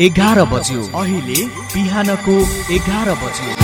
एघार बज्यो। अहिले बिहानको एघार बज्यो।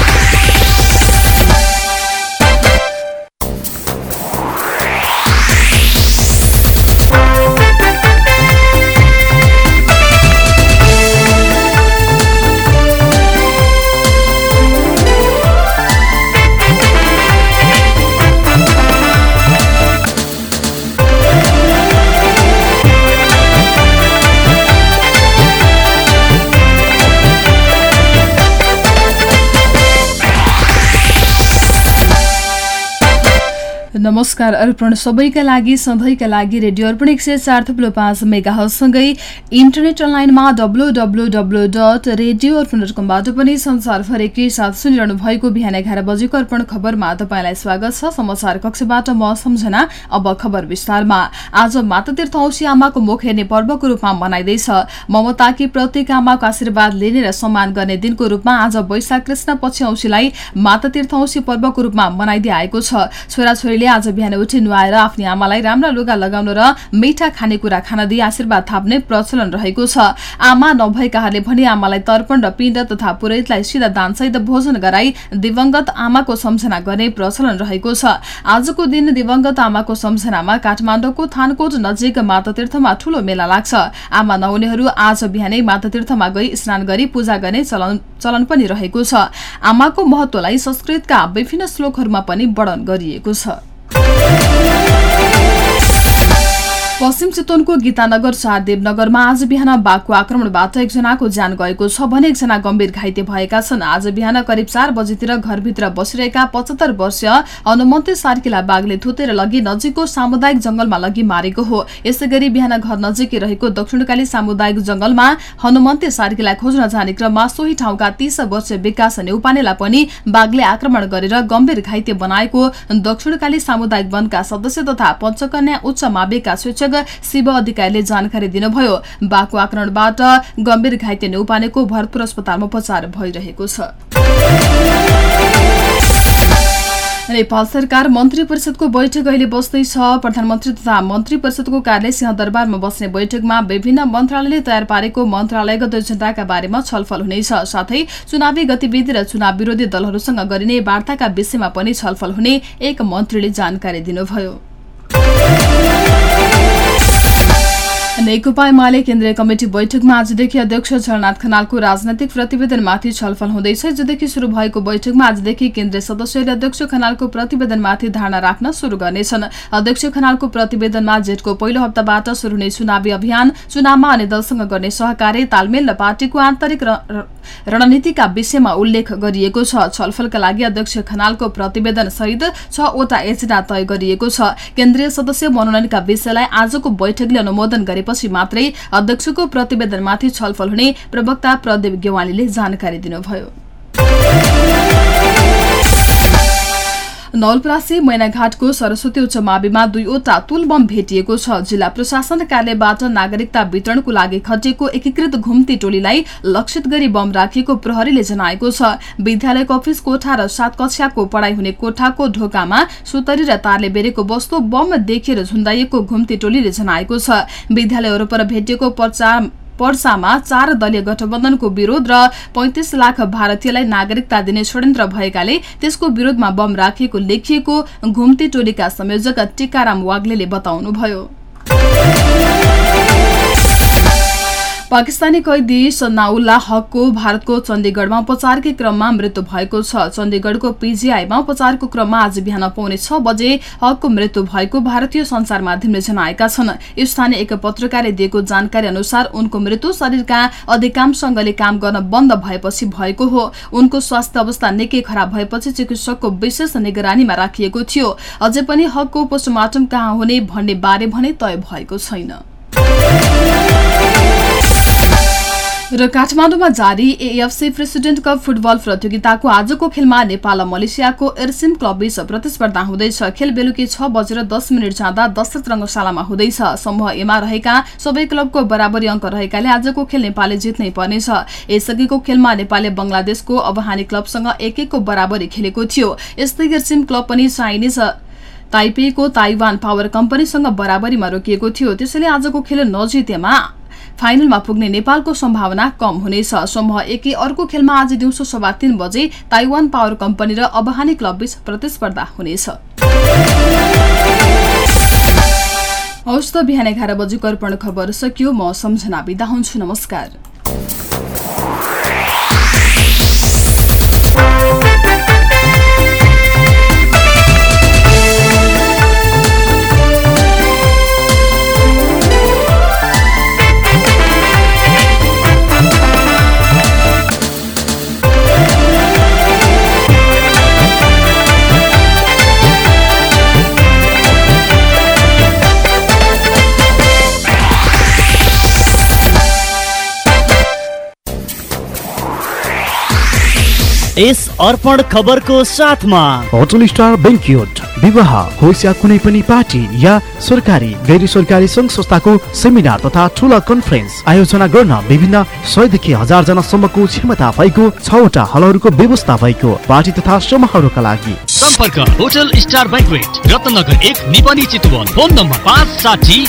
नमस्कार अर्पण सबैका लागि सधैँका लागि रेडियो अर्पण एक सय चार थुप्रो पाँच मेगाहरूसँगै इन्टरनेट अनलाइनमा W W W dot radio Arpan dot कमबाट पनि संसारभरिकै साथ सुनिरहनु भएको बिहान एघार बजेको अर्पण खबरमा तपाईँलाई स्वागत छ। समाचार कक्षबाट म सम्झना अब खबर विस्तारमा। आज मातातीर्थ औसी आमाको मुख हेर्ने पर्वको रूपमा मनाइँदैछ। ममताकी प्रत्येक आमाको आशीर्वाद लिने र सम्मान गर्ने दिनको रूपमा आज वैशाख कृष्ण पछि औसीलाई मातातीर्थ औसी पर्वको रूपमा मनाइदिए आएको छ। छोराछोरीले आज बिहान उठी नुहाएर आफ्नी आमालाई राम्रा लुगा लगाउन र मिठा खानेकुरा खान दिई आशीर्वाद थाप्ने प्रचलन रहेको छ। आमा नभएकाहरूले भने आमालाई तर्पण र पिण्ड तथा पुरोहितलाई सिधा दानसहित भोजन गराई दिवंगत आमाको सम्झना गर्ने प्रचलन रहेको छ। आजको दिन दिवंगत आमाको सम्झनामा काठमाडौँको थानकोट नजिक मातातीर्थमा ठूलो मेला लाग्छ। आमा नहुनेहरू आज बिहानै मातातीर्थमा गई स्नान गरी पूजा गर्ने चलन चलन पनि रहेको छ। आमाको महत्वलाई संस्कृतका विभिन्न श्लोकहरूमा पनि वर्णन गरिएको छ। पश्चिम चितवनको गीतानगर चार देवनगरमा आज बिहान बाघको आक्रमणबाट एकजनाको ज्यान गएको छ भने एकजना गम्भीर घाइते भएका छन्। आज बिहान करिब चार बजेतिर घरभित्र बसिरहेका पचहत्तर वर्षीय हनुमन्ते सार्कीलाई बाघले थुतेर लगी नजिकको सामुदायिक जंगलमा लगी मारेको हो। यसै बिहान घर नजिकै रहेको दक्षिणकाली सामुदायिक जंगलमा हनुमन्ते सार्कीलाई खोज्न जाने क्रममा सोही ठाउँका तीस वर्षीय विकास नेउपानेलाई पनि बाघले आक्रमण गरेर गम्भीर घाइते बनाएको दक्षिणकाली सामुदायिक वनका सदस्य तथा पञ्चकन्या उच्च माविका शिक्षक शिव अधिकारीले जानकारी दिनुभयो। बाघको आक्रमणबाट गम्भीर घाइते नेउपानेको भरतपुर अस्पतालमा उपचार भइरहेको छ। नेपाल सरकार मन्त्री परिषदको बैठक अहिले बस्दैछ प्रधानमन्त्री तथा मन्त्री परिषदको कार्यालय सिंहदरबारमा बस्ने बैठकमा विभिन्न मन्त्रालयले तयार पारेको मन्त्रालयगत एजेन्डाका बारेमा छलफल हुनेछ। साथै चुनावी गतिविधि र चुनाव विरोधी दलहरूसँग गरिने वार्ताका विषयमा पनि छलफल हुने एक मन्त्रीले जानकारी दिनुभयो। नेकपा एमाले केन्द्रीय कमिटी बैठकमा आजदेखि अध्यक्ष झलनाथ खनालको राजनैतिक प्रतिवेदनमाथि छलफल हुँदैछ। हिजोदेखि शुरू भएको बैठकमा आजदेखि केन्द्रीय सदस्यले अध्यक्ष खनालको प्रतिवेदनमाथि धारणा राख्न शुरू गर्नेछन्। अध्यक्ष खनालको प्रतिवेदनमा जेठको पहिलो हप्ताबाट शुरू हुने चुनावी अभियान चुनावमा अन्य दलसँग गर्ने सहकार्य तालमेल र पार्टीको आन्तरिक रणनीतिका विषयमा उल्लेख गरिएको छ। छलफलका लागि अध्यक्ष खनालको प्रतिवेदन सहित छवटा एजेन्डा तय गरिएको छ। केन्द्रीय सदस्य मनोनयनका विषयलाई आजको बैठकले अनुमोदन गरेपछि मात्रै अध्यक्षको प्रतिवेदनमाथि छलफल हुने प्रवक्ता प्रदीप गेवालीले जानकारी दिनुभयो। नवलपरासी मैनाघाटको सरस्वती उच्च माविमा दुईवटा तुल बम भेटिएको छ। जिल्ला प्रशासन कार्यालयबाट नागरिकता वितरणको लागि खटिएको एकीकृत घुम्ती टोलीलाई लक्षित गरी बम राखिएको प्रहरीले जनाएको छ। विद्यालयको अफिस कोठा र सात कक्षाको पढ़ाई हुने कोठाको ढोकामा सुतरी र तारले बेरेको वस्तु बम देखेर झुन्डाइएको घुम्ती टोलीले जनाएको छ। विद्यालय वरपर भेटिएको पर्सामा चार दलीय गठबन्धनको विरोध र पैंतिस लाख भारतीयलाई नागरिकता दिने षड्यन्त्र भएकाले त्यसको विरोधमा बम राखिएको लेखिएको घुम्ती टोलीका संयोजक टीकाराम वाग्लेले बताउनुभयो। पाकिस्तानी कैदी सनाउल्ला हकको भारतको चण्डीगढमा उपचारकै क्रममा मृत्यु भएको छ। चण्डीगढको पीजीआईमा उपचारको क्रममा आज बिहान पाउने छ बजे हकको मृत्यु भएको भारतीय संचार माध्यमले जनाएका छन्। स्थानीय एक पत्रकारले दिएको जानकारी अनुसार उनको मृत्यु शरीरका अधिकांश काम गर्न बन्द भएपछि भएको हो। उनको स्वास्थ्य अवस्था निकै खराब भएपछि चिकित्सकको विशेष निगरानीमा राखिएको थियो। अझै पनि हकको पोस्टमार्टम कहाँ हुने भन्ने बारे भने तय भएको छैन। र काठमाडौँमा जारी एएफसी प्रेसिडेन्ट कप फुटबल प्रतियोगिताको आजको खेलमा नेपाल मलेसियाको एर्सिम क्लबबीच प्रतिस्पर्धा हुँदैछ। खेल बेलुकी छ बजेर दस मिनट जाँदा दशरथ रङ्गशालामा हुँदैछ। समूह एमा रहेका सबै क्लबको बराबरी अङ्क रहेकाले आजको खेल नेपालले जित्नै पर्नेछ। यसअघिको खेलमा नेपालले बंगलादेशको अबहानी क्लबसँग एक एकको बराबरी खेलेको थियो। यस्तै एर्सिम क्लब पनि चाइनिज ताइपेको ताइवान पावर कम्पनीसँग बराबरीमा रोकिएको थियो। त्यसैले आजको खेल नजितेमा फाइनलमा पुग्ने नेपालको सम्भावना कम हुनेछ। समूह एकै अर्को खेलमा आज दिउँसो सभा तीन बजे ताइवान पावर कम्पनी र अबहानी क्लबबीच प्रतिस्पर्धा हुनेछ। हौस् त बिहान एघार बजेको अर्पण खबर सकियो। म सम्झना बिदा हुन्छु। नमस्कार। यस अर्पण खबरको साथमा। होटल स्टार बेङ्क्युट विवाह होस् या कुनै पनि पार्टी या सरकारी गैर सरकारी सङ्घ संस्थाको सेमिनार तथा ठुला कन्फरेन्स आयोजना गर्न विभिन्न सयदेखि हजार जनासम्मको क्षमता भएको छवटा हलहरूको व्यवस्था भएको पार्टी तथा समूहहरूका लागि। सम्पर्क होटल स्टार ब्याङ्कवेट रत्नगर एक निपनी चितवन। फोन नम्बर पाँच साठी